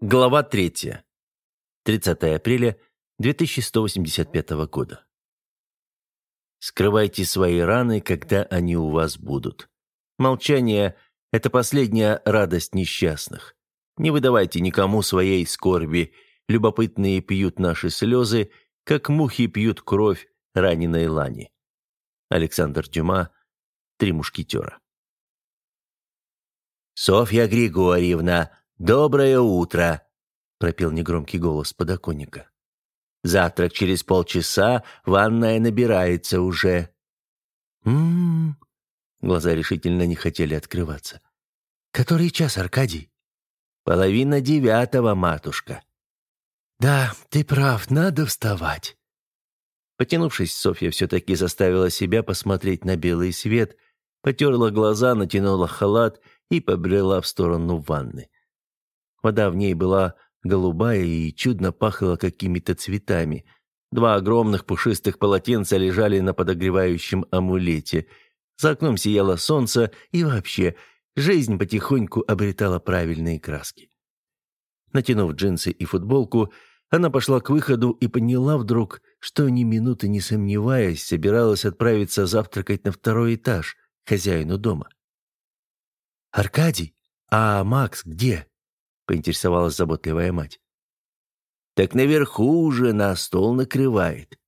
Глава 3. 30 апреля 2185 года. Скрывайте свои раны, когда они у вас будут. Молчание – это последняя радость несчастных. Не выдавайте никому своей скорби. Любопытные пьют наши слезы, как мухи пьют кровь раненой лани. Александр Дюма, «Три мушкетера». «Софья Григорьевна, доброе утро!» — пропел негромкий голос подоконника. «Завтрак через полчаса, ванная набирается уже». «М-м-м...» Глаза решительно не хотели открываться. «Который час, Аркадий?» «Половина девятого, матушка». «Да, ты прав, надо вставать». Потянувшись, Софья все-таки заставила себя посмотреть на белый свет, потерла глаза, натянула халат и побрела в сторону ванны. Вода в ней была голубая и чудно пахла какими-то цветами. Два огромных пушистых полотенца лежали на подогревающем амулете. За окном сияло солнце, и вообще жизнь потихоньку обретала правильные краски. Натянув джинсы и футболку, она пошла к выходу и поняла вдруг, что ни минуты не сомневаясь, собиралась отправиться завтракать на второй этаж, хозяину дома. «Аркадий, а Макс где?» — поинтересовалась заботливая мать. «Так наверху уже на стол накрывает».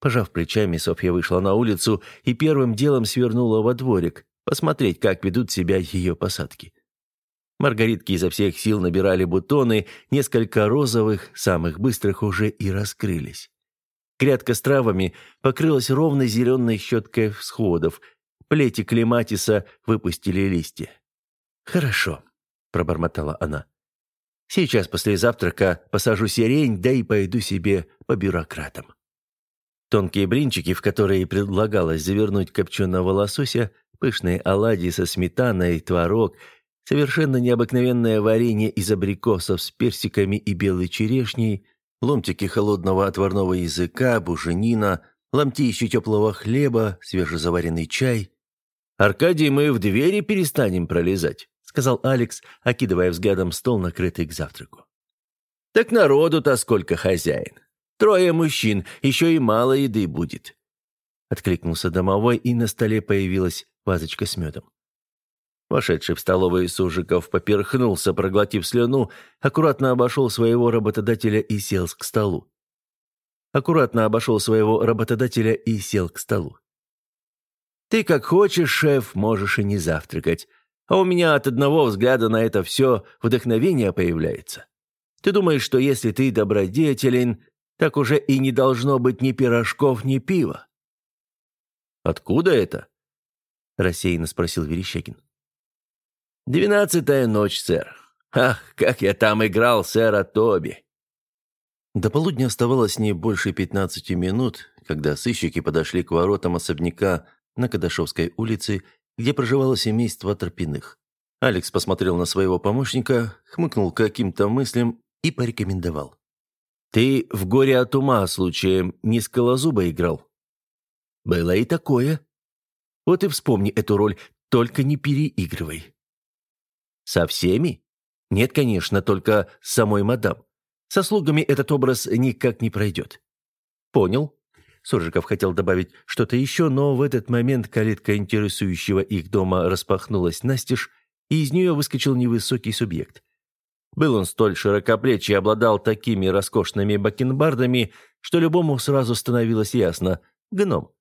Пожав плечами, Софья вышла на улицу и первым делом свернула во дворик, посмотреть, как ведут себя ее посадки. Маргаритки изо всех сил набирали бутоны, несколько розовых, самых быстрых уже и раскрылись. Грядка с травами покрылась ровной зеленой щеткой всходов. Плети клематиса выпустили листья. «Хорошо», — пробормотала она. «Сейчас после завтрака посажу сирень, да и пойду себе по бюрократам». Тонкие блинчики, в которые предлагалось завернуть копченого лосося, пышные оладьи со сметаной, творог, совершенно необыкновенное варенье из абрикосов с персиками и белой черешней — ломтики холодного отварного языка, буженина, ломтищи теплого хлеба, свежезаваренный чай. «Аркадий, мы в двери перестанем пролезать», — сказал Алекс, окидывая взглядом стол, накрытый к завтраку. «Так народу-то сколько хозяин. Трое мужчин, еще и мало еды будет». Откликнулся домовой, и на столе появилась вазочка с медом. Вошедший в столовую Сужиков поперхнулся, проглотив слюну, аккуратно обошел своего работодателя и сел к столу. Аккуратно обошел своего работодателя и сел к столу. «Ты как хочешь, шеф, можешь и не завтракать. А у меня от одного взгляда на это все вдохновение появляется. Ты думаешь, что если ты добродетелен, так уже и не должно быть ни пирожков, ни пива?» «Откуда это?» – рассеянно спросил Верещагин. «Двенадцатая ночь, сэр. Ах, как я там играл, сэра Тоби!» До полудня оставалось не больше пятнадцати минут, когда сыщики подошли к воротам особняка на Кадашовской улице, где проживало семейство Тропиных. Алекс посмотрел на своего помощника, хмыкнул каким-то мыслям и порекомендовал. «Ты в горе от ума случаем не скалозуба играл?» «Было и такое. Вот и вспомни эту роль, только не переигрывай». Со всеми? Нет, конечно, только с самой мадам. Со слугами этот образ никак не пройдет. Понял. Суржиков хотел добавить что-то еще, но в этот момент калитка интересующего их дома распахнулась настежь, и из нее выскочил невысокий субъект. Был он столь широкоплечий и обладал такими роскошными бакенбардами, что любому сразу становилось ясно – гном.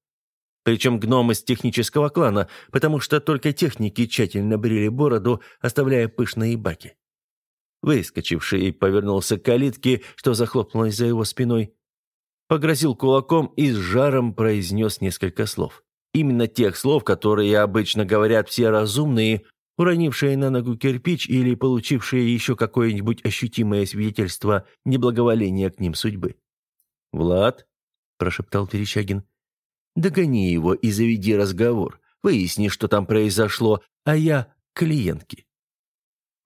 Причем гном из технического клана, потому что только техники тщательно брили бороду, оставляя пышные баки. Выскочивший повернулся к калитке, что захлопнулось за его спиной, погрозил кулаком и с жаром произнес несколько слов. Именно тех слов, которые обычно говорят все разумные, уронившие на ногу кирпич или получившие еще какое-нибудь ощутимое свидетельство неблаговоления к ним судьбы. «Влад», – прошептал Перещагин, – Догони его и заведи разговор. Выясни, что там произошло, а я клиентки».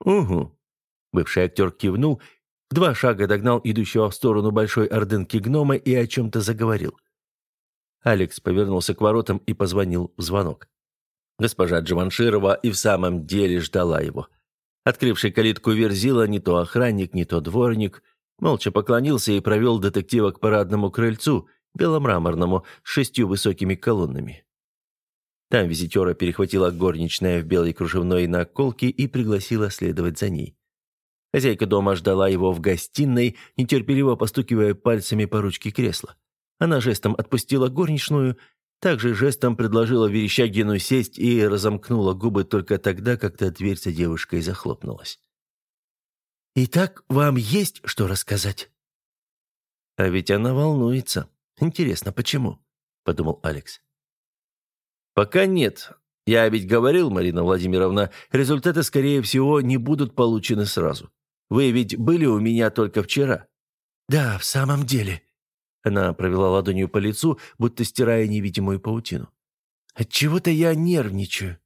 «Угу». Бывший актер кивнул, в два шага догнал идущего в сторону большой ордынки гнома и о чем-то заговорил. Алекс повернулся к воротам и позвонил в звонок. Госпожа Джаванширова и в самом деле ждала его. Открывший калитку верзила не то охранник, не то дворник, молча поклонился и провел детектива к парадному крыльцу, беломраморному, с шестью высокими колоннами. Там визитера перехватила горничная в белой кружевной наколке и пригласила следовать за ней. Хозяйка дома ждала его в гостиной, нетерпеливо постукивая пальцами по ручке кресла. Она жестом отпустила горничную, также жестом предложила Верещагину сесть и разомкнула губы только тогда, когда дверь за девушкой захлопнулась. «Итак, вам есть что рассказать?» «А ведь она волнуется. Интересно, почему?» – подумал Алекс. «Пока нет. Я ведь говорил, Марина Владимировна, результаты, скорее всего, не будут получены сразу. Вы ведь были у меня только вчера». «Да, в самом деле». Она провела ладонью по лицу, будто стирая невидимую паутину. «Отчего-то я нервничаю.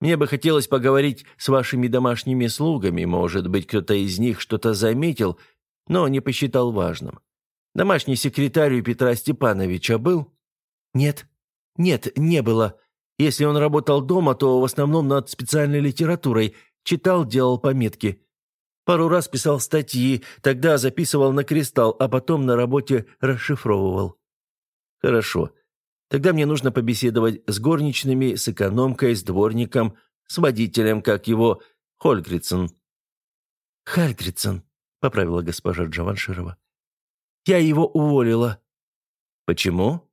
Мне бы хотелось поговорить с вашими домашними слугами, может быть, кто-то из них что-то заметил, но не посчитал важным. Домашний секретарь у Петра Степановича был?» «Нет», нет, не было. Если он работал дома, то в основном над специальной литературой. Читал, делал пометки. Пару раз писал статьи, тогда записывал на кристалл, а потом на работе расшифровывал. Хорошо. Тогда мне нужно побеседовать с горничными, с экономкой, с дворником, с водителем, как его, Хольгрицен. «Хальгрицен», — поправила госпожа Джаванширова. «Я его уволила». «Почему?»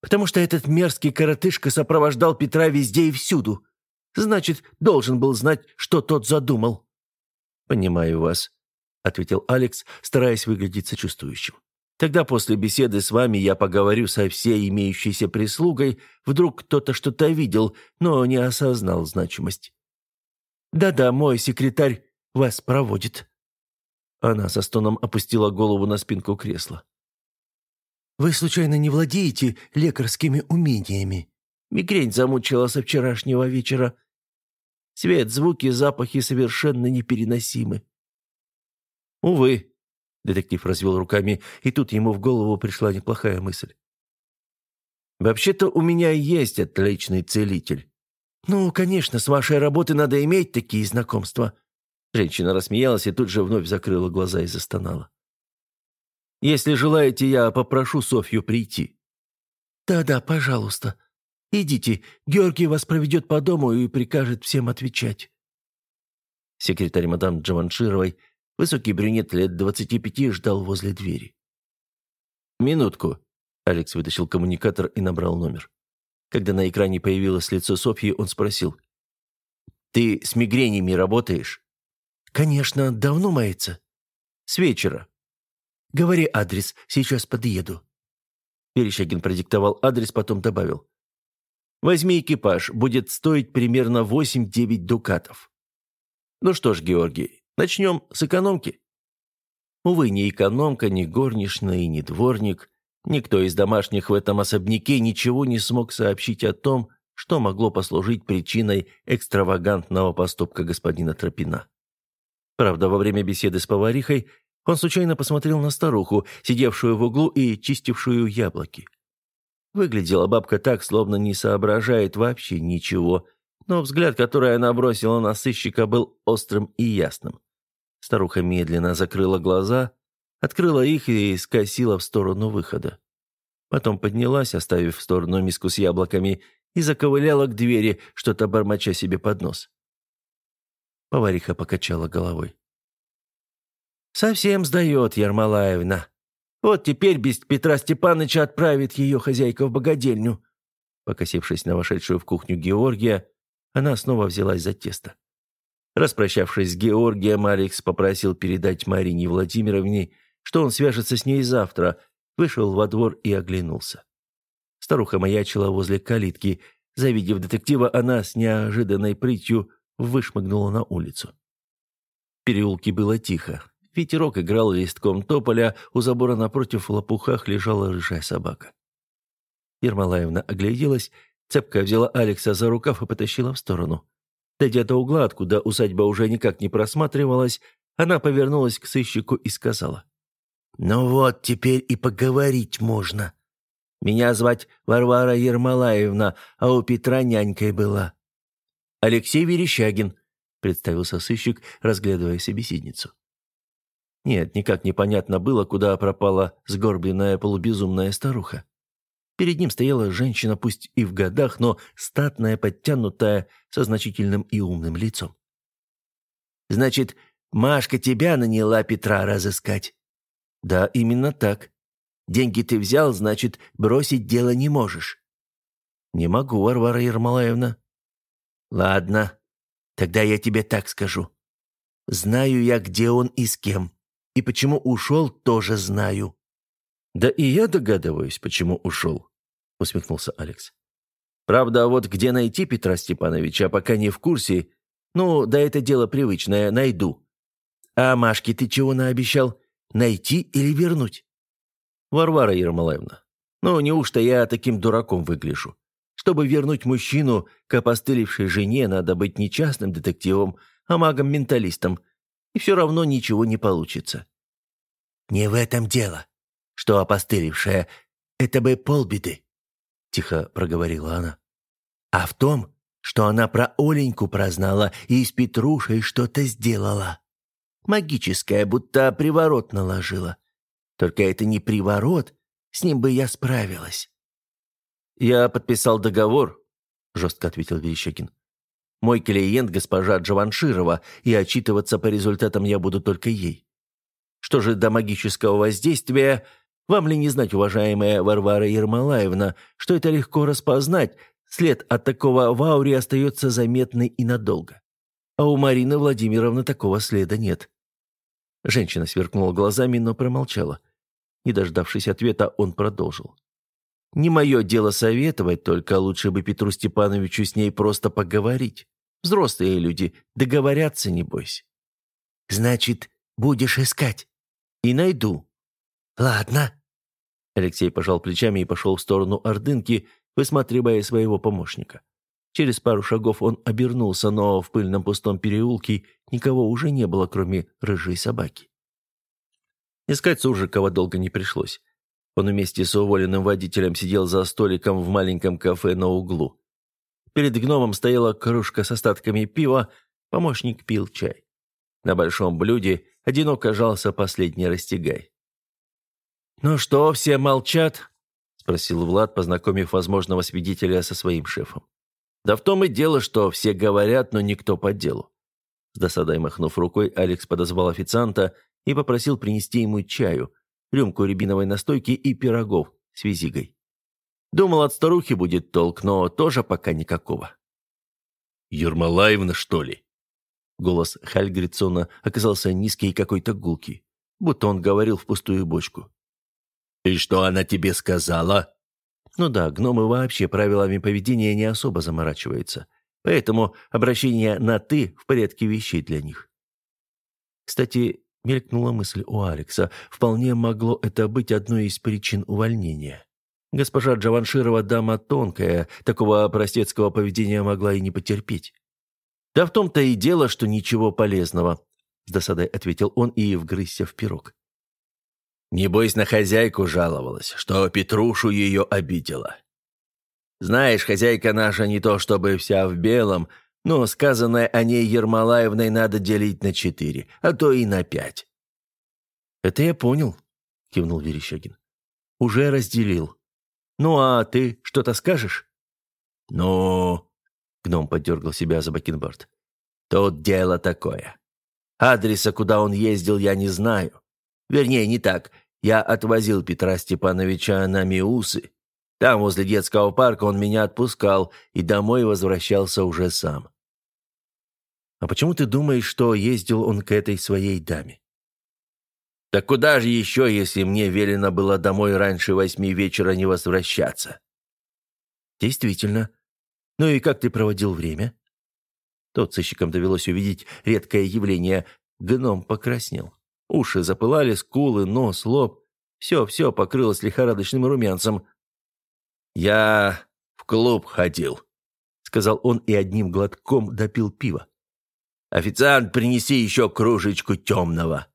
потому что этот мерзкий коротышка сопровождал Петра везде и всюду. Значит, должен был знать, что тот задумал». «Понимаю вас», — ответил Алекс, стараясь выглядеть сочувствующим. «Тогда после беседы с вами я поговорю со всей имеющейся прислугой. Вдруг кто-то что-то видел, но не осознал значимость». «Да-да, мой секретарь вас проводит». Она со стоном опустила голову на спинку кресла. Вы, случайно, не владеете лекарскими умениями? Мигрень замучила со вчерашнего вечера. Свет, звуки, запахи совершенно непереносимы. Увы, детектив развел руками, и тут ему в голову пришла неплохая мысль. Вообще-то у меня есть отличный целитель. Ну, конечно, с вашей работы надо иметь такие знакомства. Женщина рассмеялась и тут же вновь закрыла глаза и застонала. Если желаете, я попрошу Софью прийти». «Да-да, пожалуйста. Идите, Георгий вас проведет по дому и прикажет всем отвечать». Секретарь мадам Джаваншировой, высокий брюнет лет двадцати пяти, ждал возле двери. «Минутку». Алекс вытащил коммуникатор и набрал номер. Когда на экране появилось лицо Софьи, он спросил. «Ты с мигренями работаешь?» «Конечно, давно мается». «С вечера. Говори адрес, сейчас подъеду». Перещагин продиктовал адрес, потом добавил. «Возьми экипаж, будет стоить примерно 8-9 дукатов». «Ну что ж, Георгий, начнем с экономки». Увы, ни экономка, ни горничная и ни дворник, никто из домашних в этом особняке ничего не смог сообщить о том, что могло послужить причиной экстравагантного поступка господина Тропина. Правда, во время беседы с поварихой он случайно посмотрел на старуху, сидевшую в углу и чистившую яблоки. Выглядела бабка так, словно не соображает вообще ничего, но взгляд, который она бросила на сыщика, был острым и ясным. Старуха медленно закрыла глаза, открыла их и скосила в сторону выхода. Потом поднялась, оставив в сторону миску с яблоками, и заковыляла к двери, что-то бормоча себе под нос. Повариха покачала головой. «Совсем сдает Ермолаевна. Вот теперь без Петра Степановича отправит ее хозяйка в богадельню». Покосившись на вошедшую в кухню Георгия, она снова взялась за тесто. Распрощавшись с Георгием, Алекс попросил передать Марине Владимировне, что он свяжется с ней завтра, вышел во двор и оглянулся. Старуха маячила возле калитки. Завидев детектива, она с неожиданной прытью вышмыгнула на улицу. В переулке было тихо. Ветерок играл листком тополя, у забора напротив в лопухах лежала рыжая собака. Ермолаевна огляделась, цепко взяла Алекса за рукав и потащила в сторону. Дойдя до угла, откуда усадьба уже никак не просматривалась, она повернулась к сыщику и сказала. «Ну вот, теперь и поговорить можно. Меня звать Варвара Ермолаевна, а у Петра нянькой была». «Алексей Верещагин», — представился сыщик, разглядывая собеседницу. Нет, никак непонятно было, куда пропала сгорбленная полубезумная старуха. Перед ним стояла женщина, пусть и в годах, но статная, подтянутая, со значительным и умным лицом. «Значит, Машка тебя наняла Петра разыскать?» «Да, именно так. Деньги ты взял, значит, бросить дело не можешь». «Не могу, Варвара Ермолаевна». «Ладно, тогда я тебе так скажу. Знаю я, где он и с кем. И почему ушел, тоже знаю». «Да и я догадываюсь, почему ушел», — усмехнулся Алекс. «Правда, вот где найти Петра Степановича, пока не в курсе. Ну, да это дело привычное, найду». «А Машке ты чего наобещал? Найти или вернуть?» «Варвара Ермолаевна, ну неужто я таким дураком выгляжу? Чтобы вернуть мужчину к опостылевшей жене, надо быть не частным детективом, а магом-менталистом, и все равно ничего не получится». «Не в этом дело, что опостылевшая. Это бы полбеды», — тихо проговорила она. «А в том, что она про Оленьку прознала и с Петрушей что-то сделала. Магическое, будто приворот наложила. Только это не приворот, с ним бы я справилась». «Я подписал договор», — жестко ответил Верещагин. Мой клиент госпожа Джаванширова, и отчитываться по результатам я буду только ей. Что же до магического воздействия, вам ли не знать, уважаемая Варвара Ермолаевна, что это легко распознать, след от такого в ауре остается заметный и надолго. А у Марины Владимировны такого следа нет. Женщина сверкнула глазами, но промолчала. Не дождавшись ответа, он продолжил. Не мое дело советовать, только лучше бы Петру Степановичу с ней просто поговорить. Взрослые люди, договорятся, не бойся. Значит, будешь искать? И найду. Ладно. Алексей пожал плечами и пошел в сторону Ордынки, высматривая своего помощника. Через пару шагов он обернулся, но в пыльном пустом переулке никого уже не было, кроме рыжей собаки. Искать Суржикова долго не пришлось. Он вместе с уволенным водителем сидел за столиком в маленьком кафе на углу. Перед гномом стояла кружка с остатками пива, помощник пил чай. На большом блюде одиноко жался последний растягай. «Ну что, все молчат?» – спросил Влад, познакомив возможного свидетеля со своим шефом. «Да в том и дело, что все говорят, но никто по делу». С досадой махнув рукой, Алекс подозвал официанта и попросил принести ему чаю, рюмку рябиновой настойки и пирогов с визигой. Думал, от старухи будет толк, но тоже пока никакого. «Ермолаевна, что ли?» Голос Хальгридсона оказался низкий и какой-то гулкий, будто он говорил в пустую бочку. «И что она тебе сказала?» Ну да, гномы вообще правилами поведения не особо заморачиваются, поэтому обращение на «ты» в порядке вещей для них. Кстати, Мелькнула мысль у Алекса. Вполне могло это быть одной из причин увольнения. Госпожа Джаванширова дама тонкая, такого простецкого поведения могла и не потерпеть. «Да в том-то и дело, что ничего полезного», — с досадой ответил он и вгрызся в пирог. «Небось, на хозяйку жаловалась, что Петрушу ее обидела. Знаешь, хозяйка наша не то чтобы вся в белом, но сказанное о ней Ермолаевной надо делить на четыре, а то и на пять». «Это я понял», — кивнул Верещагин. «Уже разделил. Ну, а ты что-то скажешь?» «Ну...» — гном подергал себя за бакенбард. «Тут дело такое. Адреса, куда он ездил, я не знаю. Вернее, не так. Я отвозил Петра Степановича на Миусы. Там, возле детского парка, он меня отпускал и домой возвращался уже сам. А почему ты думаешь, что ездил он к этой своей даме? Так куда же еще, если мне велено было домой раньше восьми вечера не возвращаться? Действительно. Ну и как ты проводил время? Тот сыщикам довелось увидеть редкое явление. Гном покраснел. Уши запылали, скулы, нос, лоб. Все-все покрылось лихорадочным румянцем. «Я в клуб ходил», — сказал он и одним глотком допил пиво. «Официант, принеси еще кружечку темного».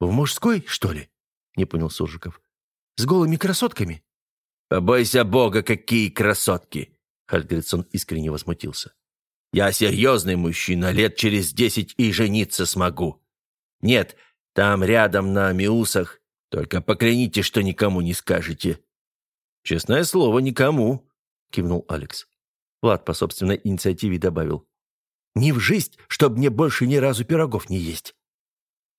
«В мужской, что ли?» — не понял Суржиков. «С голыми красотками?» «Побойся бога, какие красотки!» Хальгридсон искренне возмутился. Я серьезный мужчина, лет через десять и жениться смогу. Нет, там рядом на Миусах. Только покляните, что никому не скажете». «Честное слово, никому», — кивнул Алекс. Влад по собственной инициативе добавил. «Не в жизнь, чтобы мне больше ни разу пирогов не есть».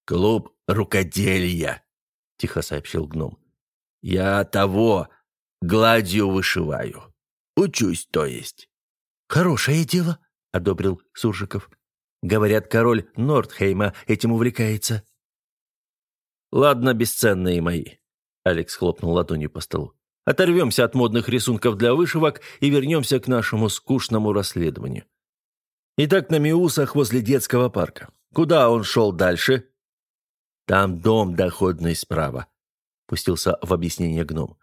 «Клуб рукоделия», — тихо сообщил гном. «Я того, гладью вышиваю. Учусь, то есть». «Хорошее дело», — одобрил Суржиков. «Говорят, король Нордхейма этим увлекается». «Ладно, бесценные мои», — Алекс хлопнул ладонью по столу. «Оторвемся от модных рисунков для вышивок и вернемся к нашему скучному расследованию. Итак, на Миусах возле детского парка. Куда он шел дальше?» «Там дом доходный справа», — пустился в объяснение гном.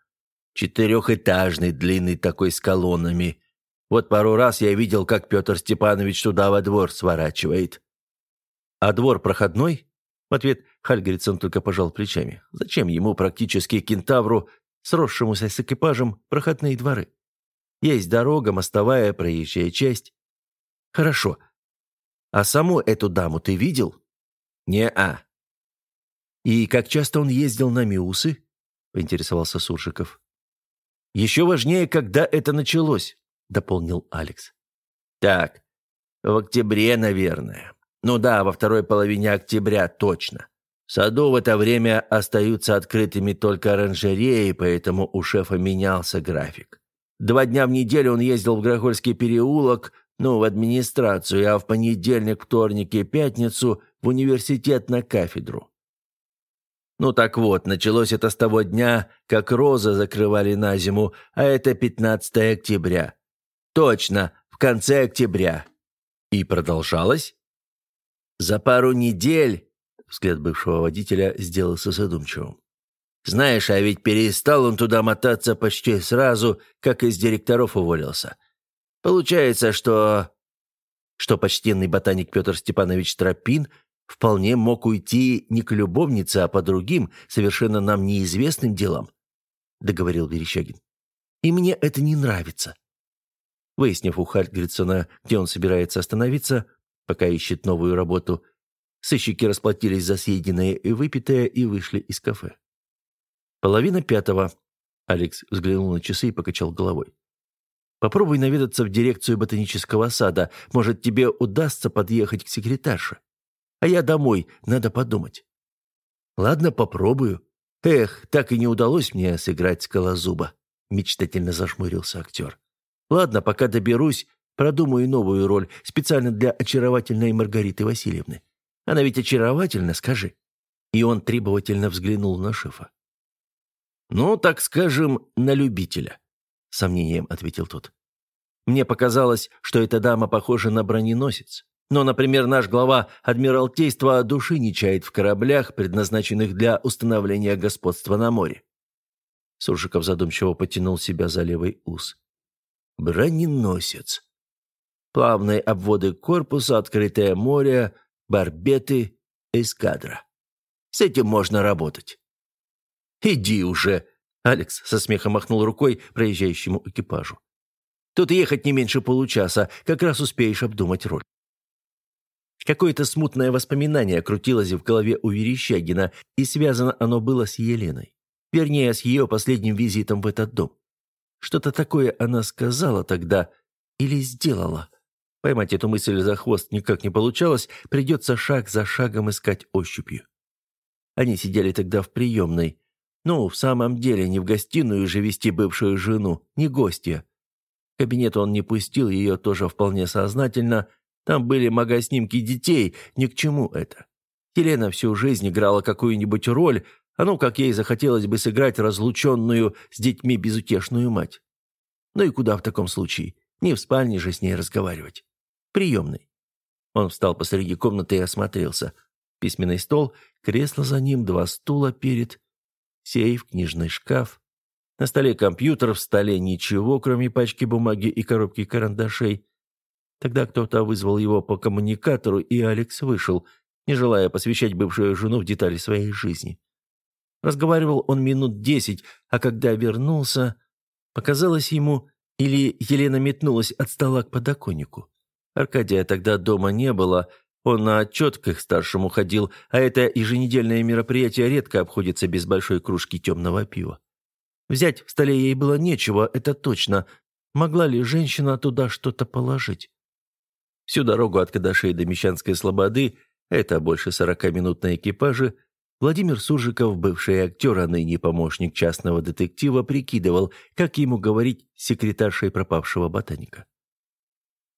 «Четырехэтажный, длинный такой с колоннами. Вот пару раз я видел, как Петр Степанович туда во двор сворачивает». «А двор проходной?» В ответ Хальгридсон только пожал плечами. Зачем ему практически кентавру, сросшемуся с экипажем, проходные дворы? Есть дорога, мостовая, проезжая часть. Хорошо. А саму эту даму ты видел? Не-а. И как часто он ездил на Миусы? Поинтересовался Суржиков. Еще важнее, когда это началось, дополнил Алекс. Так, в октябре, наверное. Ну да, во второй половине октября точно. В саду в это время остаются открытыми только оранжереи, поэтому у шефа менялся график. Два дня в неделю он ездил в Грохольский переулок, ну, в администрацию, а в понедельник, вторник и пятницу в университет на кафедру. Ну так вот, началось это с того дня, как розы закрывали на зиму, а это 15 октября. Точно, в конце октября. И продолжалось? За пару недель взгляд бывшего водителя сделался задумчивым. Знаешь, а ведь перестал он туда мотаться почти сразу, как из директоров уволился. Получается, что... Что почтенный ботаник Петр Степанович Тропин вполне мог уйти не к любовнице, а по другим, совершенно нам неизвестным делам, договорил Верещагин. И мне это не нравится. Выяснив у Хальгридсона, где он собирается остановиться, пока ищет новую работу. Сыщики расплатились за съеденное и выпитое и вышли из кафе. Половина пятого. Алекс взглянул на часы и покачал головой. «Попробуй наведаться в дирекцию ботанического сада. Может, тебе удастся подъехать к секретарше. А я домой, надо подумать». «Ладно, попробую. Эх, так и не удалось мне сыграть скалозуба», — мечтательно зажмурился актер. «Ладно, пока доберусь, Продумаю новую роль специально для очаровательной Маргариты Васильевны. Она ведь очаровательна, скажи». И он требовательно взглянул на шефа. «Ну, так скажем, на любителя», — сомнением ответил тот. «Мне показалось, что эта дама похожа на броненосец. Но, например, наш глава Адмиралтейства души не чает в кораблях, предназначенных для установления господства на море». Суржиков задумчиво потянул себя за левый ус. «Броненосец плавные обводы корпуса, открытое море, барбеты, эскадра. С этим можно работать. «Иди уже!» — Алекс со смехом махнул рукой проезжающему экипажу. «Тут ехать не меньше получаса, как раз успеешь обдумать роль». Какое-то смутное воспоминание крутилось в голове у Верещагина, и связано оно было с Еленой. Вернее, с ее последним визитом в этот дом. Что-то такое она сказала тогда или сделала. Поймать эту мысль за хвост никак не получалось, придется шаг за шагом искать ощупью. Они сидели тогда в приемной. Ну, в самом деле, не в гостиную же вести бывшую жену, не гостья. Кабинет он не пустил ее тоже вполне сознательно. Там были мага-снимки детей, ни к чему это. Елена всю жизнь играла какую-нибудь роль, а ну, как ей захотелось бы сыграть разлученную с детьми безутешную мать. Ну и куда в таком случае? Не в спальне же с ней разговаривать приемной. Он встал посреди комнаты и осмотрелся. Письменный стол, кресло за ним, два стула перед, сейф, книжный шкаф. На столе компьютер, в столе ничего, кроме пачки бумаги и коробки карандашей. Тогда кто-то вызвал его по коммуникатору, и Алекс вышел, не желая посвящать бывшую жену в детали своей жизни. Разговаривал он минут десять, а когда вернулся, показалось ему, или Елена метнулась от стола к подоконнику. Аркадия тогда дома не было, он на отчет к их старшему ходил, а это еженедельное мероприятие редко обходится без большой кружки темного пива. Взять в столе ей было нечего, это точно. Могла ли женщина туда что-то положить? Всю дорогу от Кадашей до Мещанской Слободы, это больше сорока минут на экипаже, Владимир Суржиков, бывший актер, а ныне помощник частного детектива, прикидывал, как ему говорить с секретаршей пропавшего ботаника.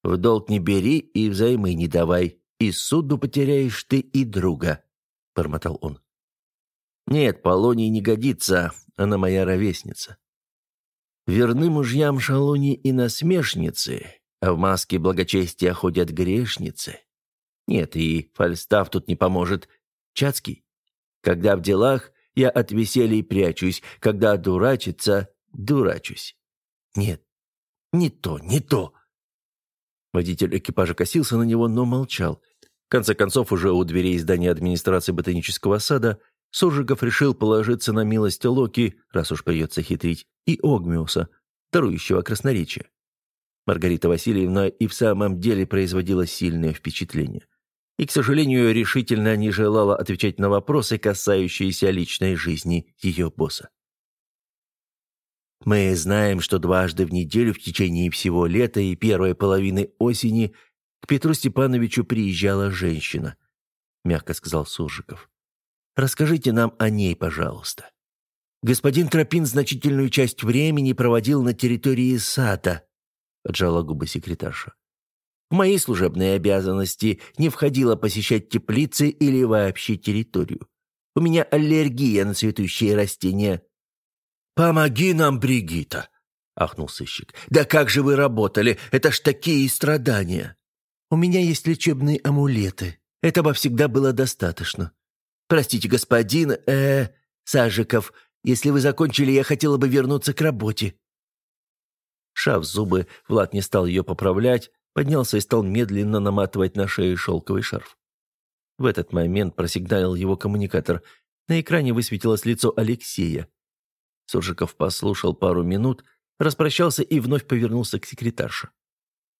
«В долг не бери и взаймы не давай, и суду потеряешь ты и друга», — бормотал он. «Нет, Полоний не годится, она моя ровесница. Верны мужьям шалуни и насмешницы, а в маске благочестия ходят грешницы. Нет, и Фальстав тут не поможет. Чацкий. Когда в делах, я от веселья прячусь, когда дурачиться, дурачусь. Нет, не то, не то. Водитель экипажа косился на него, но молчал. В конце концов, уже у дверей здания администрации ботанического сада Суржиков решил положиться на милость Локи, раз уж придется хитрить, и Огмиуса, дарующего красноречие. Маргарита Васильевна и в самом деле производила сильное впечатление. И, к сожалению, решительно не желала отвечать на вопросы, касающиеся личной жизни ее босса. Мы знаем, что дважды в неделю в течение всего лета и первой половины осени к Петру Степановичу приезжала женщина, мягко сказал Суржиков. Расскажите нам о ней, пожалуйста. Господин Тропин значительную часть времени проводил на территории сада, поджала губы секретарша. В мои служебные обязанности не входило посещать теплицы или вообще территорию. У меня аллергия на цветущие растения. «Помоги нам, Бригита!» — ахнул сыщик. «Да как же вы работали? Это ж такие страдания!» «У меня есть лечебные амулеты. Этого всегда было достаточно. «Простите, господин, э, Сажиков, если вы закончили, я хотела бы вернуться к работе». Шав зубы, Влад не стал ее поправлять, поднялся и стал медленно наматывать на шею шелковый шарф. В этот момент просигналил его коммуникатор. На экране высветилось лицо Алексея. Суржиков послушал пару минут, распрощался и вновь повернулся к секретарше.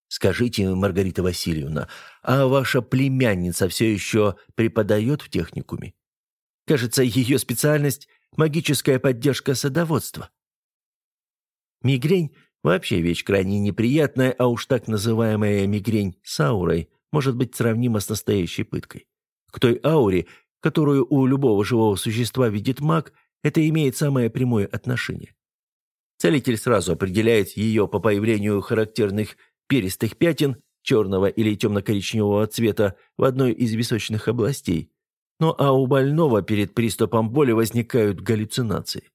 «Скажите, Маргарита Васильевна, а ваша племянница все еще преподает в техникуме? Кажется, ее специальность – магическая поддержка садоводства». Мигрень – вообще вещь крайне неприятная, а уж так называемая мигрень с аурой может быть сравнима с настоящей пыткой. К той ауре, которую у любого живого существа видит маг, это имеет самое прямое отношение. Целитель сразу определяет ее по появлению характерных перистых пятен черного или темно-коричневого цвета в одной из височных областей. Но а у больного перед приступом боли возникают галлюцинации.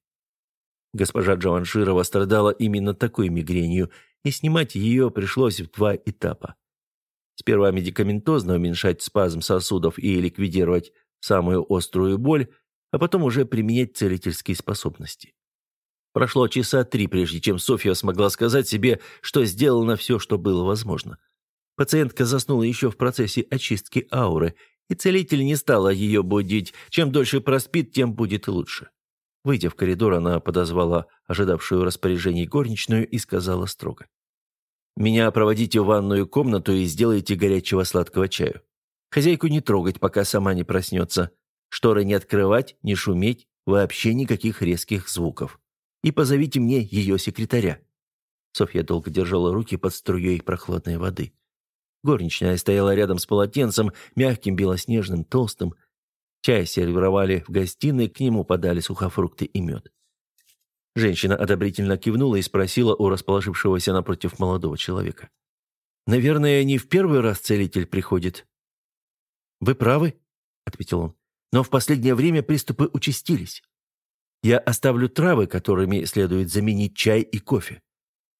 Госпожа Джаванширова страдала именно такой мигренью, и снимать ее пришлось в два этапа. Сперва медикаментозно уменьшать спазм сосудов и ликвидировать самую острую боль, а потом уже применять целительские способности. Прошло часа три, прежде чем Софья смогла сказать себе, что сделано все, что было возможно. Пациентка заснула еще в процессе очистки ауры, и целитель не стала ее будить. Чем дольше проспит, тем будет лучше. Выйдя в коридор, она подозвала ожидавшую распоряжений горничную и сказала строго. «Меня проводите в ванную комнату и сделайте горячего сладкого чаю. Хозяйку не трогать, пока сама не проснется. Шторы не открывать, не шуметь, вообще никаких резких звуков и позовите мне ее секретаря». Софья долго держала руки под струей прохладной воды. Горничная стояла рядом с полотенцем, мягким, белоснежным, толстым. Чай сервировали в гостиной, к нему подали сухофрукты и мед. Женщина одобрительно кивнула и спросила у расположившегося напротив молодого человека. «Наверное, не в первый раз целитель приходит». «Вы правы», — ответил он. «Но в последнее время приступы участились. Я оставлю травы, которыми следует заменить чай и кофе.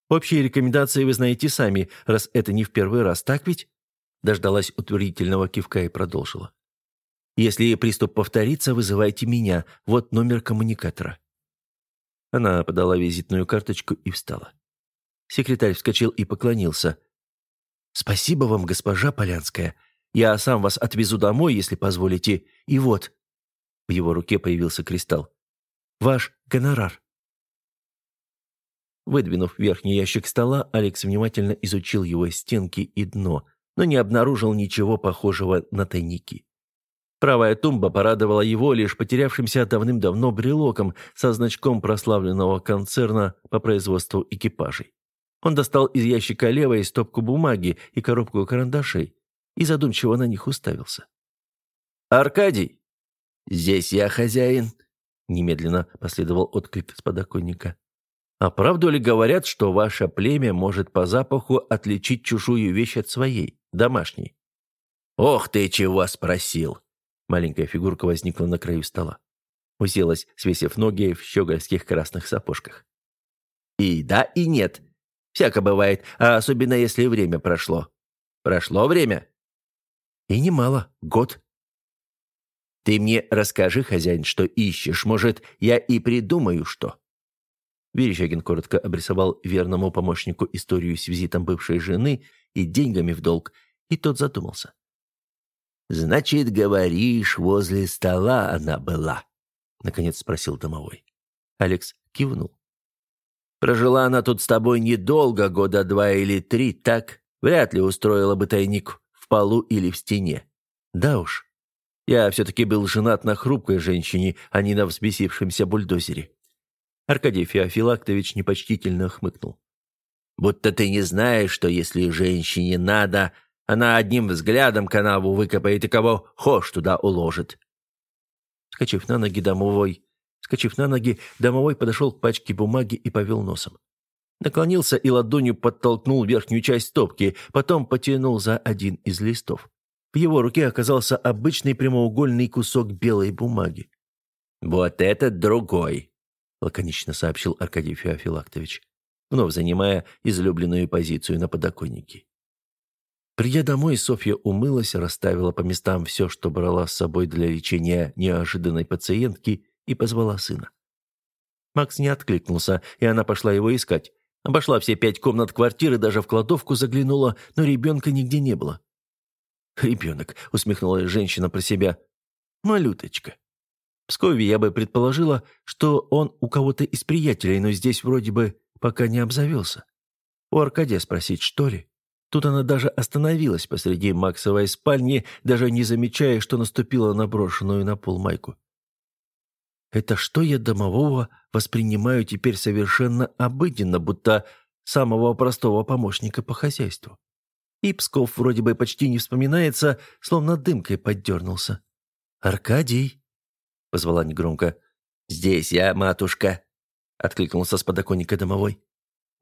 Общие рекомендации вы знаете сами, раз это не в первый раз, так ведь?» Дождалась утвердительного кивка и продолжила. «Если приступ повторится, вызывайте меня. Вот номер коммуникатора». Она подала визитную карточку и встала. Секретарь вскочил и поклонился. «Спасибо вам, госпожа Полянская. Я сам вас отвезу домой, если позволите. И вот...» В его руке появился кристалл. Ваш гонорар». Выдвинув верхний ящик стола, Алекс внимательно изучил его стенки и дно, но не обнаружил ничего похожего на тайники. Правая тумба порадовала его лишь потерявшимся давным-давно брелоком со значком прославленного концерна по производству экипажей. Он достал из ящика левой стопку бумаги и коробку карандашей и задумчиво на них уставился. «Аркадий!» «Здесь я хозяин», — немедленно последовал отклик с подоконника. «А правду ли говорят, что ваше племя может по запаху отличить чужую вещь от своей, домашней?» «Ох ты чего спросил!» Маленькая фигурка возникла на краю стола. Уселась, свесив ноги в щегольских красных сапожках. «И да, и нет. Всяко бывает, а особенно если время прошло. Прошло время?» «И немало. Год». «Ты мне расскажи, хозяин, что ищешь. Может, я и придумаю, что». Верещагин коротко обрисовал верному помощнику историю с визитом бывшей жены и деньгами в долг, и тот задумался. «Значит, говоришь, возле стола она была?» — наконец спросил домовой. Алекс кивнул. «Прожила она тут с тобой недолго, года два или три, так? Вряд ли устроила бы тайник в полу или в стене. Да уж. Я все-таки был женат на хрупкой женщине, а не на взбесившемся бульдозере». Аркадий Феофилактович непочтительно хмыкнул. «Будто ты не знаешь, что если женщине надо, она одним взглядом канаву выкопает и кого хошь туда уложит». Скачив на ноги домовой, скачив на ноги, домовой подошел к пачке бумаги и повел носом. Наклонился и ладонью подтолкнул верхнюю часть стопки, потом потянул за один из листов. В его руке оказался обычный прямоугольный кусок белой бумаги. «Вот этот другой», — лаконично сообщил Аркадий Феофилактович, вновь занимая излюбленную позицию на подоконнике. Придя домой, Софья умылась, расставила по местам все, что брала с собой для лечения неожиданной пациентки, и позвала сына. Макс не откликнулся, и она пошла его искать. Обошла все пять комнат квартиры, даже в кладовку заглянула, но ребенка нигде не было. «Ребенок», — усмехнулась женщина про себя. «Малюточка». В Пскове я бы предположила, что он у кого-то из приятелей, но здесь вроде бы пока не обзавелся. У Аркадия спросить, что ли? Тут она даже остановилась посреди Максовой спальни, даже не замечая, что наступила на брошенную на пол майку. Это что я домового воспринимаю теперь совершенно обыденно, будто самого простого помощника по хозяйству. И Псков вроде бы почти не вспоминается, словно дымкой поддернулся. «Аркадий!» — позвала негромко. «Здесь я, матушка!» — откликнулся с подоконника домовой.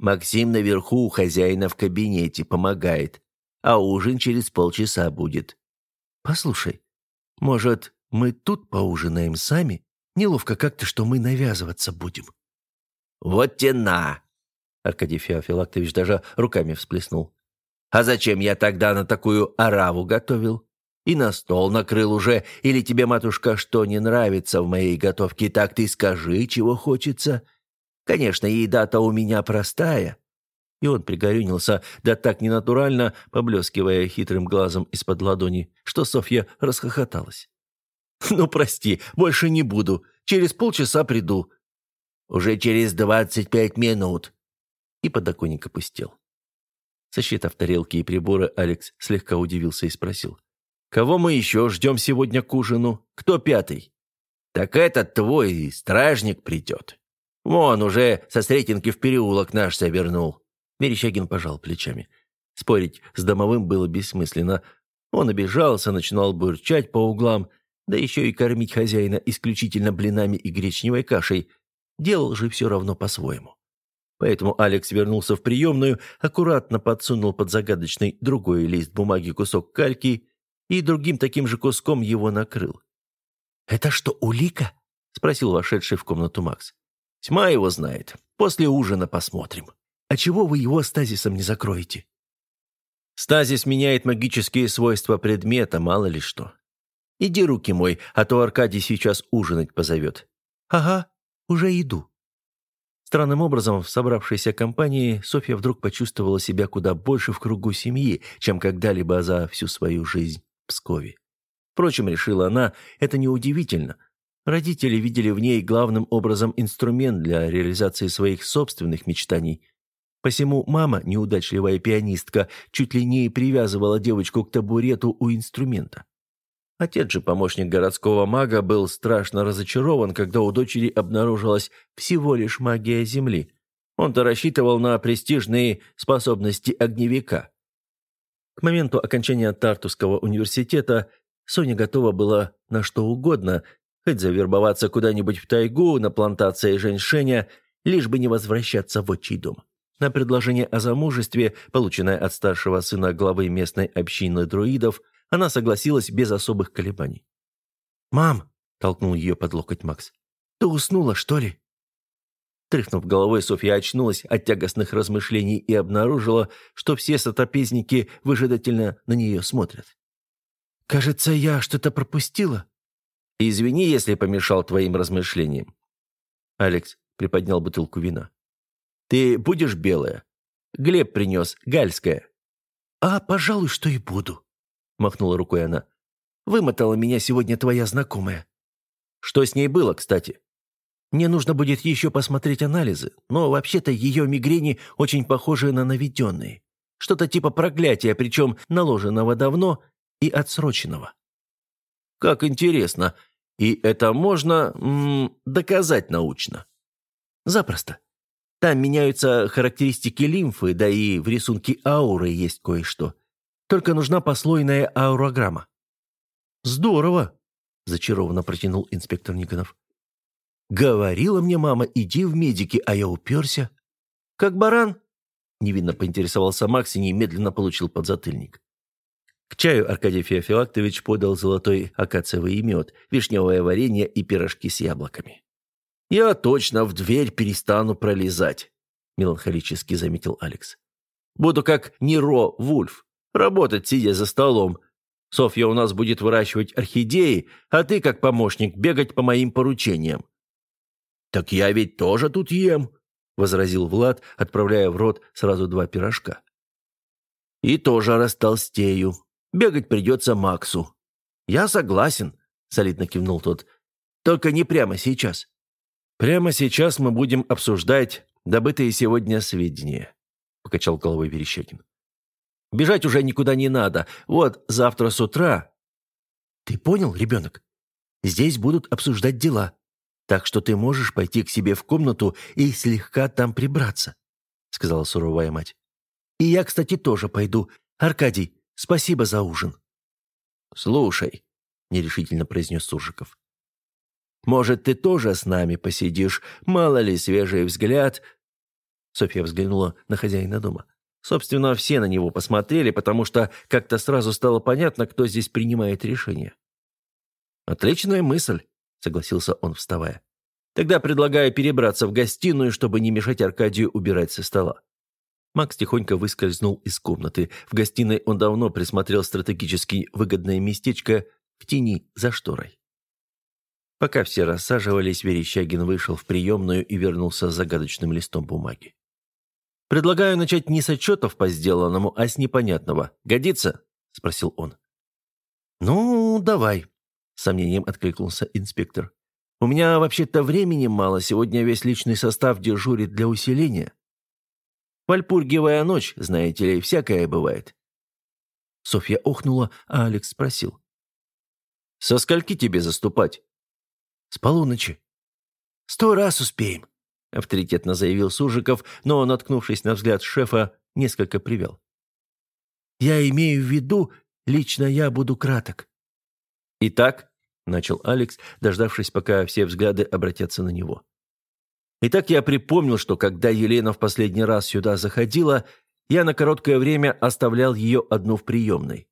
Максим наверху у хозяина в кабинете помогает, а ужин через полчаса будет. Послушай, может, мы тут поужинаем сами? Неловко как-то, что мы навязываться будем. Вот тена! Аркадий Феофилактович даже руками всплеснул. А зачем я тогда на такую ораву готовил? И на стол накрыл уже, или тебе, матушка, что не нравится в моей готовке, так ты скажи, чего хочется. Конечно, еда-то у меня простая». И он пригорюнился, да так ненатурально, поблескивая хитрым глазом из-под ладони, что Софья расхохоталась. «Ну, прости, больше не буду. Через полчаса приду». «Уже через двадцать пять минут». И подоконник опустел. Сосчитав тарелки и приборы, Алекс слегка удивился и спросил. «Кого мы еще ждем сегодня к ужину? Кто пятый?» «Так этот твой стражник придет». Вон уже со Сретенки в переулок наш завернул». Верещагин пожал плечами. Спорить с домовым было бессмысленно. Он обижался, начинал бурчать по углам, да еще и кормить хозяина исключительно блинами и гречневой кашей. Делал же все равно по-своему. Поэтому Алекс вернулся в приемную, аккуратно подсунул под загадочный другой лист бумаги кусок кальки и другим таким же куском его накрыл. «Это что, улика?» — спросил вошедший в комнату Макс. Тьма его знает. После ужина посмотрим. А чего вы его стазисом не закроете? Стазис меняет магические свойства предмета, мало ли что. Иди, руки мой, а то Аркадий сейчас ужинать позовет. Ага, уже иду. Странным образом, в собравшейся компании Софья вдруг почувствовала себя куда больше в кругу семьи, чем когда-либо за всю свою жизнь в Пскове. Впрочем, решила она, это неудивительно – Родители видели в ней главным образом инструмент для реализации своих собственных мечтаний. Посему мама, неудачливая пианистка, чуть ли не привязывала девочку к табурету у инструмента. Отец же, помощник городского мага, был страшно разочарован, когда у дочери обнаружилась всего лишь магия Земли. Он-то рассчитывал на престижные способности огневика. К моменту окончания Тартусского университета Соня готова была на что угодно, хоть завербоваться куда-нибудь в тайгу, на плантации женьшеня, лишь бы не возвращаться в отчий дом. На предложение о замужестве, полученное от старшего сына главы местной общины друидов, она согласилась без особых колебаний. «Мам!» – толкнул ее под локоть Макс. «Ты уснула, что ли?» Тряхнув головой, Софья очнулась от тягостных размышлений и обнаружила, что все сотопезники выжидательно на нее смотрят. «Кажется, я что-то пропустила». «Извини, если помешал твоим размышлениям». Алекс приподнял бутылку вина. «Ты будешь белая? Глеб принес, гальская». «А, пожалуй, что и буду», махнула рукой она. «Вымотала меня сегодня твоя знакомая». «Что с ней было, кстати?» «Мне нужно будет еще посмотреть анализы, но вообще-то ее мигрени очень похожи на наведенные. Что-то типа проклятия, причем наложенного давно и отсроченного». «Как интересно. И это можно м -м, доказать научно?» «Запросто. Там меняются характеристики лимфы, да и в рисунке ауры есть кое-что. Только нужна послойная аурограмма». «Здорово!» – зачарованно протянул инспектор Никонов. «Говорила мне мама, иди в медики, а я уперся». «Как баран?» – невинно поинтересовался Макс и немедленно получил подзатыльник. К чаю Аркадий Феофилактович подал золотой акациевый мед, вишневое варенье и пирожки с яблоками. «Я точно в дверь перестану пролезать», – меланхолически заметил Алекс. «Буду как Неро Вульф. Работать, сидя за столом. Софья у нас будет выращивать орхидеи, а ты, как помощник, бегать по моим поручениям». «Так я ведь тоже тут ем», — возразил Влад, отправляя в рот сразу два пирожка. «И тоже растолстею. Бегать придется Максу». «Я согласен», — солидно кивнул тот. «Только не прямо сейчас». «Прямо сейчас мы будем обсуждать добытые сегодня сведения», — покачал головой Верещагин. Бежать уже никуда не надо. Вот завтра с утра...» «Ты понял, ребенок? Здесь будут обсуждать дела. Так что ты можешь пойти к себе в комнату и слегка там прибраться», — сказала суровая мать. «И я, кстати, тоже пойду. Аркадий, спасибо за ужин». «Слушай», — нерешительно произнес Суржиков. «Может, ты тоже с нами посидишь? Мало ли, свежий взгляд...» Софья взглянула на хозяина дома. Собственно, все на него посмотрели, потому что как-то сразу стало понятно, кто здесь принимает решение. «Отличная мысль», — согласился он, вставая. «Тогда предлагаю перебраться в гостиную, чтобы не мешать Аркадию убирать со стола». Макс тихонько выскользнул из комнаты. В гостиной он давно присмотрел стратегически выгодное местечко в тени за шторой. Пока все рассаживались, Верещагин вышел в приемную и вернулся с загадочным листом бумаги. «Предлагаю начать не с отчетов по сделанному, а с непонятного. Годится?» – спросил он. «Ну, давай», – с сомнением откликнулся инспектор. «У меня вообще-то времени мало, сегодня весь личный состав дежурит для усиления. Вальпургиевая ночь, знаете ли, всякое бывает». Софья охнула, а Алекс спросил. «Со скольки тебе заступать?» «С полуночи». «Сто раз успеем», — авторитетно заявил Сужиков, но, наткнувшись на взгляд шефа, несколько привел. «Я имею в виду, лично я буду краток». «Итак», — начал Алекс, дождавшись, пока все взгляды обратятся на него. «Итак, я припомнил, что когда Елена в последний раз сюда заходила, я на короткое время оставлял ее одну в приемной».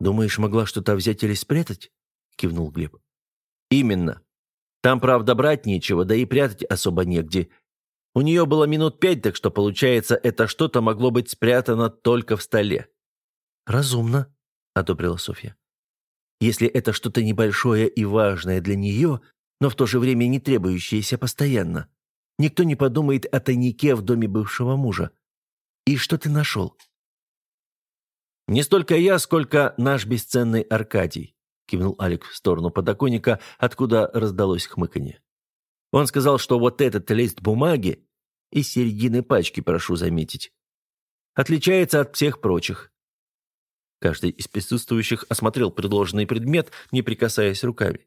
«Думаешь, могла что-то взять или спрятать?» — кивнул Глеб. «Именно. Там, правда, брать нечего, да и прятать особо негде. У нее было минут пять, так что, получается, это что-то могло быть спрятано только в столе». «Разумно», — одобрила Софья. «Если это что-то небольшое и важное для нее, но в то же время не требующееся постоянно. Никто не подумает о тайнике в доме бывшего мужа. И что ты нашел?» «Не столько я, сколько наш бесценный Аркадий кивнул Алик в сторону подоконника, откуда раздалось хмыканье. Он сказал, что вот этот лист бумаги Из середины пачки, прошу заметить. Отличается от всех прочих. Каждый из присутствующих осмотрел предложенный предмет, не прикасаясь руками.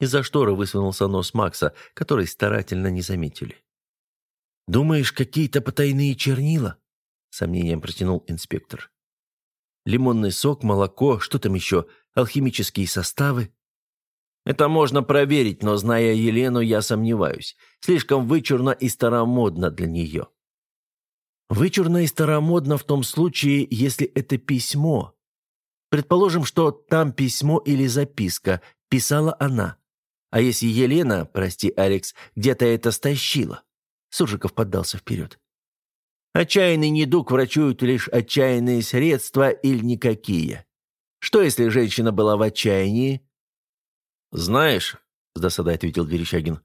Из-за шторы высунулся нос Макса, который старательно не заметили. «Думаешь, какие-то потайные чернила?» — сомнением протянул инспектор. «Лимонный сок, молоко, что там еще? Алхимические составы?» «Это можно проверить, но, зная Елену, я сомневаюсь. Слишком вычурно и старомодно для нее». «Вычурно и старомодно в том случае, если это письмо», Предположим, что там письмо или записка, писала она. А если Елена, прости, Алекс, где-то это стащила? Суржиков поддался вперед. Отчаянный недуг врачуют лишь отчаянные средства или никакие. Что, если женщина была в отчаянии? «Знаешь», — с досадой ответил Верещагин,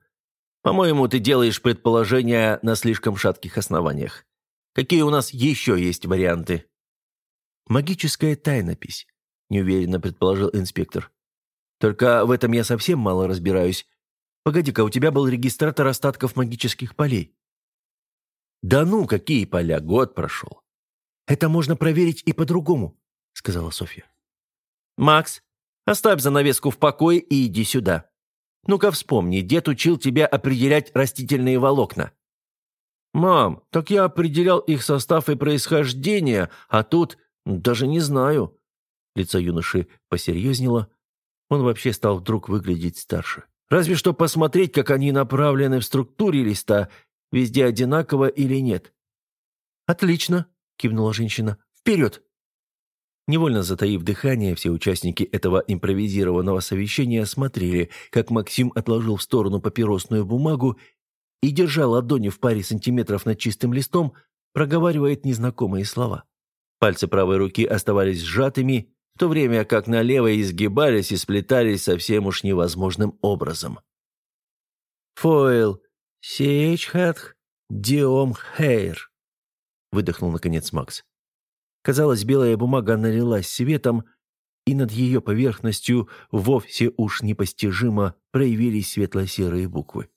«по-моему, ты делаешь предположения на слишком шатких основаниях. Какие у нас еще есть варианты?» «Магическая тайнопись неуверенно предположил инспектор. «Только в этом я совсем мало разбираюсь. Погоди-ка, у тебя был регистратор остатков магических полей». «Да ну, какие поля? Год прошел». «Это можно проверить и по-другому», — сказала Софья. «Макс, оставь занавеску в покое и иди сюда. Ну-ка вспомни, дед учил тебя определять растительные волокна». «Мам, так я определял их состав и происхождение, а тут даже не знаю. Лицо юноши посерьезнело. Он вообще стал вдруг выглядеть старше. Разве что посмотреть, как они направлены в структуре листа, везде одинаково или нет. «Отлично», — кивнула женщина. «Вперед!» Невольно затаив дыхание, все участники этого импровизированного совещания смотрели, как Максим отложил в сторону папиросную бумагу и, держа ладони в паре сантиметров над чистым листом, проговаривает незнакомые слова. Пальцы правой руки оставались сжатыми, в то время как на левой изгибались и сплетались совсем уж невозможным образом. «Фойл, сечхатх, диом хейр», — выдохнул наконец Макс. Казалось, белая бумага налилась светом, и над ее поверхностью вовсе уж непостижимо проявились светло-серые буквы.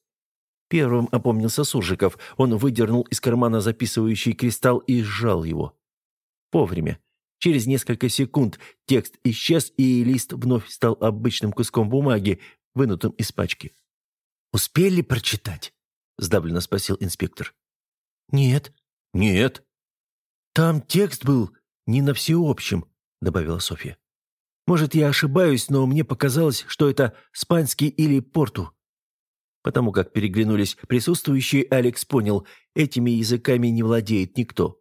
Первым опомнился Суржиков. Он выдернул из кармана записывающий кристалл и сжал его. Вовремя. Через несколько секунд текст исчез, и лист вновь стал обычным куском бумаги, вынутым из пачки. «Успели прочитать?» – сдавленно спросил инспектор. «Нет». «Нет». «Там текст был не на всеобщем», – добавила Софья. «Может, я ошибаюсь, но мне показалось, что это спанский или порту». Потому как переглянулись присутствующие, Алекс понял, этими языками не владеет никто.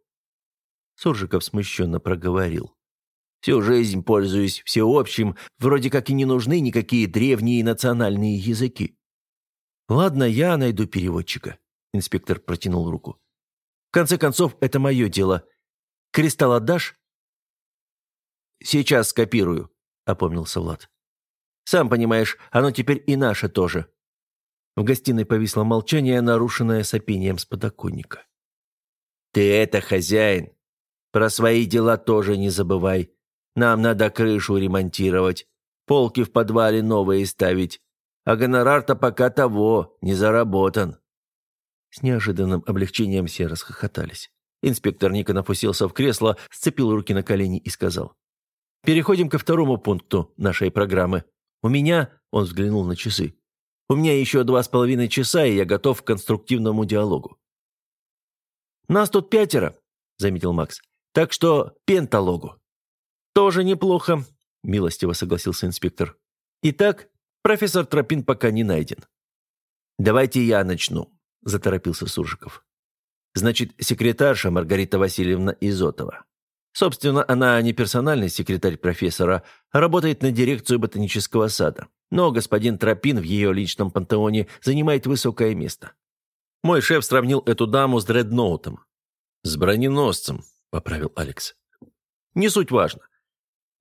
Суржиков смущенно проговорил. «Всю жизнь пользуюсь всеобщим, вроде как и не нужны никакие древние национальные языки». «Ладно, я найду переводчика», — инспектор протянул руку. «В конце концов, это мое дело. Кристалл отдашь?» «Сейчас скопирую», — опомнился Влад. «Сам понимаешь, оно теперь и наше тоже». В гостиной повисло молчание, нарушенное сопением с подоконника. «Ты это хозяин!» Про свои дела тоже не забывай. Нам надо крышу ремонтировать, полки в подвале новые ставить. А гонорар-то пока того, не заработан». С неожиданным облегчением все расхохотались. Инспектор Никонов уселся в кресло, сцепил руки на колени и сказал. «Переходим ко второму пункту нашей программы. У меня...» — он взглянул на часы. «У меня еще два с половиной часа, и я готов к конструктивному диалогу». «Нас тут пятеро», — заметил Макс. Так что пенталогу. Тоже неплохо, милостиво согласился инспектор. Итак, профессор Тропин пока не найден. Давайте я начну, заторопился Суржиков. Значит, секретарша Маргарита Васильевна Изотова. Собственно, она не персональный секретарь профессора, а работает на дирекцию ботанического сада. Но господин Тропин в ее личном пантеоне занимает высокое место. Мой шеф сравнил эту даму с дредноутом. «С броненосцем», поправил Алекс. «Не суть важно.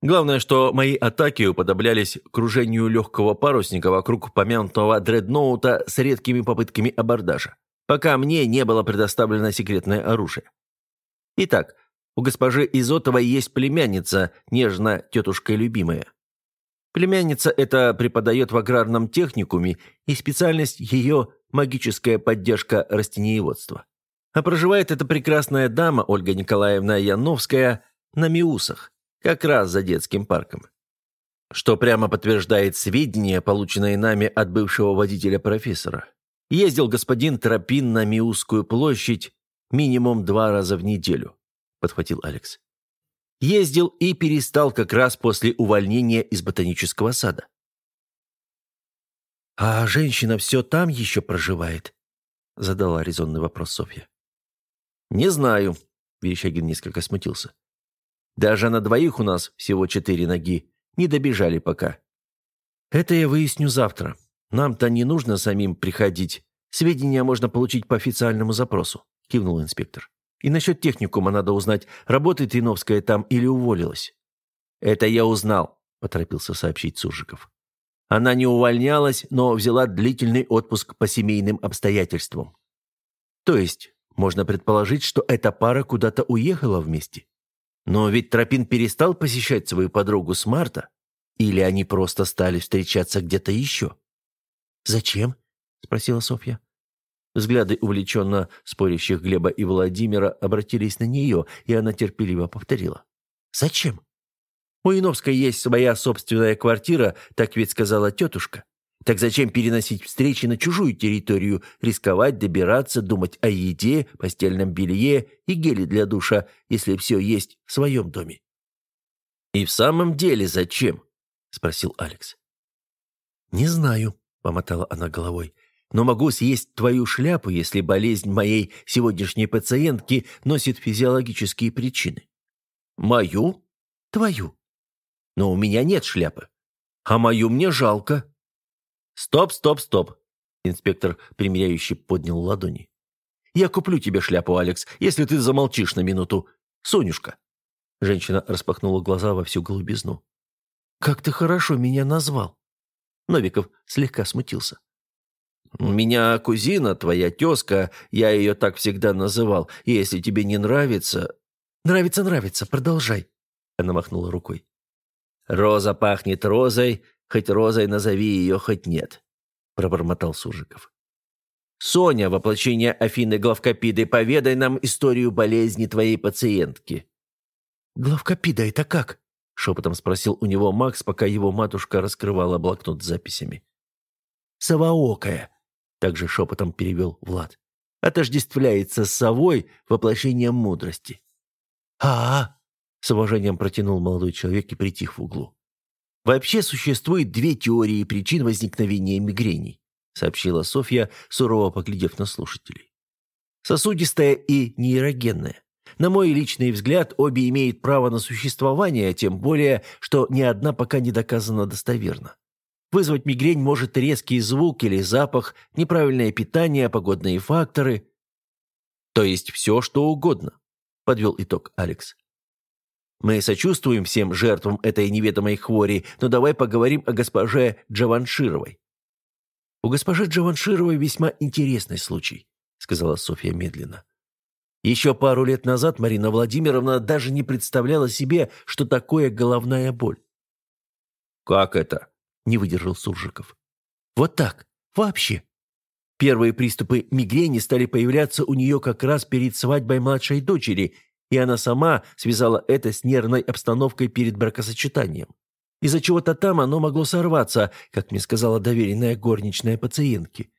Главное, что мои атаки уподоблялись кружению легкого парусника вокруг помянутого дредноута с редкими попытками абордажа, пока мне не было предоставлено секретное оружие. Итак, у госпожи Изотовой есть племянница, нежно тетушка любимая. Племянница эта преподает в аграрном техникуме, и специальность ее – магическая поддержка растениеводства. А проживает эта прекрасная дама, Ольга Николаевна Яновская, на Миусах, как раз за детским парком. Что прямо подтверждает сведения, полученные нами от бывшего водителя профессора. Ездил господин Тропин на Миусскую площадь минимум два раза в неделю, подхватил Алекс. Ездил и перестал как раз после увольнения из ботанического сада. «А женщина все там еще проживает?» — задала резонный вопрос Софья. «Не знаю», — Верещагин несколько смутился. «Даже на двоих у нас всего четыре ноги. Не добежали пока». «Это я выясню завтра. Нам-то не нужно самим приходить. Сведения можно получить по официальному запросу», — кивнул инспектор. «И насчет техникума надо узнать, работает Иновская там или уволилась». «Это я узнал», — поторопился сообщить Суржиков. Она не увольнялась, но взяла длительный отпуск по семейным обстоятельствам. То есть, можно предположить, что эта пара куда-то уехала вместе. Но ведь Тропин перестал посещать свою подругу с марта. Или они просто стали встречаться где-то еще? «Зачем?» – спросила Софья. Взгляды увлеченно спорящих Глеба и Владимира обратились на нее, и она терпеливо повторила. «Зачем?» У Яновской есть своя собственная квартира, так ведь сказала тетушка. Так зачем переносить встречи на чужую территорию, рисковать, добираться, думать о еде, постельном белье и геле для душа, если все есть в своем доме? «И в самом деле зачем?» – спросил Алекс. «Не знаю», – помотала она головой. «Но могу съесть твою шляпу, если болезнь моей сегодняшней пациентки носит физиологические причины». «Мою?» «Твою но у меня нет шляпы. А мою мне жалко». «Стоп, стоп, стоп!» Инспектор, примеряющий, поднял ладони. «Я куплю тебе шляпу, Алекс, если ты замолчишь на минуту. Сонюшка!» Женщина распахнула глаза во всю голубизну. «Как ты хорошо меня назвал!» Новиков слегка смутился. «У меня кузина, твоя тезка, я ее так всегда называл. Если тебе не нравится...» «Нравится, нравится, продолжай!» Она махнула рукой. «Роза пахнет розой, хоть розой назови ее, хоть нет», — пробормотал Суржиков. «Соня, воплощение Афины Главкопиды, поведай нам историю болезни твоей пациентки». «Главкопида это как?» — шепотом спросил у него Макс, пока его матушка раскрывала блокнот с записями. «Совоокая», — также шепотом перевел Влад. «Отождествляется с совой воплощением мудрости». «А-а!» С уважением протянул молодой человек и притих в углу. «Вообще существует две теории причин возникновения мигрений», сообщила Софья, сурово поглядев на слушателей. «Сосудистая и нейрогенная. На мой личный взгляд, обе имеют право на существование, тем более, что ни одна пока не доказана достоверно. Вызвать мигрень может резкий звук или запах, неправильное питание, погодные факторы. То есть все, что угодно, подвел итог Алекс. Мы сочувствуем всем жертвам этой неведомой хвори, но давай поговорим о госпоже Джаваншировой». «У госпожи Джаваншировой весьма интересный случай», — сказала Софья медленно. Еще пару лет назад Марина Владимировна даже не представляла себе, что такое головная боль. «Как это?» — не выдержал Суржиков. «Вот так. Вообще. Первые приступы мигрени стали появляться у нее как раз перед свадьбой младшей дочери, и она сама связала это с нервной обстановкой перед бракосочетанием. Из-за чего-то там оно могло сорваться, как мне сказала доверенная горничная пациентки.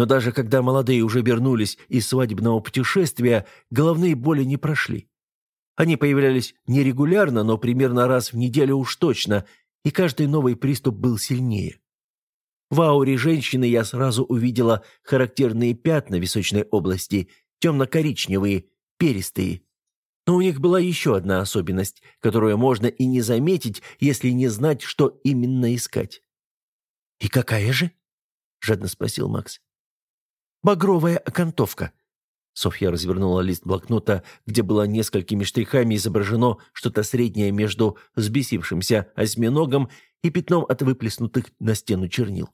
Но даже когда молодые уже вернулись из свадебного путешествия, головные боли не прошли. Они появлялись нерегулярно, но примерно раз в неделю уж точно, и каждый новый приступ был сильнее. В ауре женщины я сразу увидела характерные пятна височной области, темно-коричневые, перистые. Но у них была еще одна особенность, которую можно и не заметить, если не знать, что именно искать. «И какая же?» — жадно спросил Макс. «Багровая окантовка». Софья развернула лист блокнота, где было несколькими штрихами изображено что-то среднее между взбесившимся осьминогом и пятном от выплеснутых на стену чернил.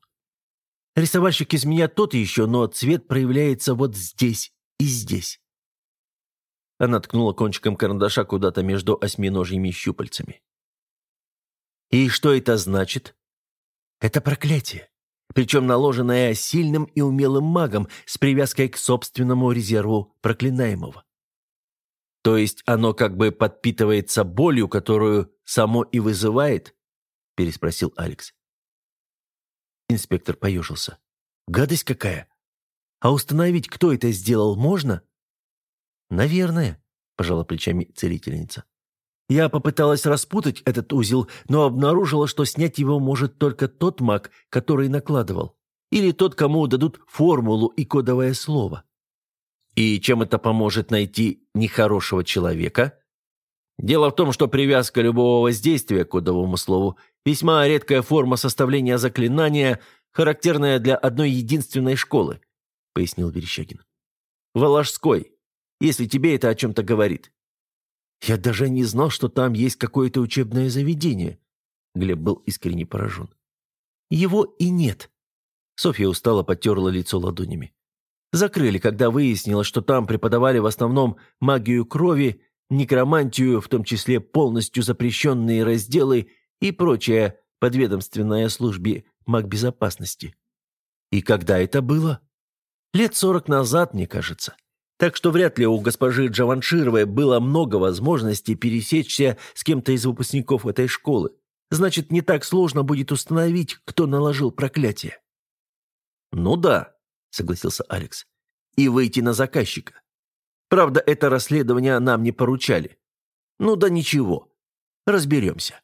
«Рисовальщик из меня тот еще, но цвет проявляется вот здесь и здесь». Она ткнула кончиком карандаша куда-то между осьминожьими щупальцами. «И что это значит?» «Это проклятие. Причем наложенное сильным и умелым магом с привязкой к собственному резерву проклинаемого. То есть оно как бы подпитывается болью, которую само и вызывает? Переспросил Алекс. Инспектор поежился. Гадость какая! А установить, кто это сделал, можно? Наверное, пожала плечами целительница. Я попыталась распутать этот узел, но обнаружила, что снять его может только тот маг, который накладывал. Или тот, кому дадут формулу и кодовое слово. И чем это поможет найти нехорошего человека? Дело в том, что привязка любого воздействия к кодовому слову весьма редкая форма составления заклинания, характерная для одной единственной школы, пояснил Верещагин. Волжской, если тебе это о чем-то говорит. Я даже не знал, что там есть какое-то учебное заведение. Глеб был искренне поражен. Его и нет. Софья устало потерла лицо ладонями. Закрыли, когда выяснилось, что там преподавали в основном магию крови, некромантию, в том числе полностью запрещенные разделы и прочее подведомственное службе магбезопасности. И когда это было? Лет сорок назад, мне кажется. Так что вряд ли у госпожи Джаваншировой было много возможностей пересечься с кем-то из выпускников этой школы. Значит, не так сложно будет установить, кто наложил проклятие. «Ну да», — согласился Алекс, — «и выйти на заказчика. Правда, это расследование нам не поручали. Ну да ничего, разберемся».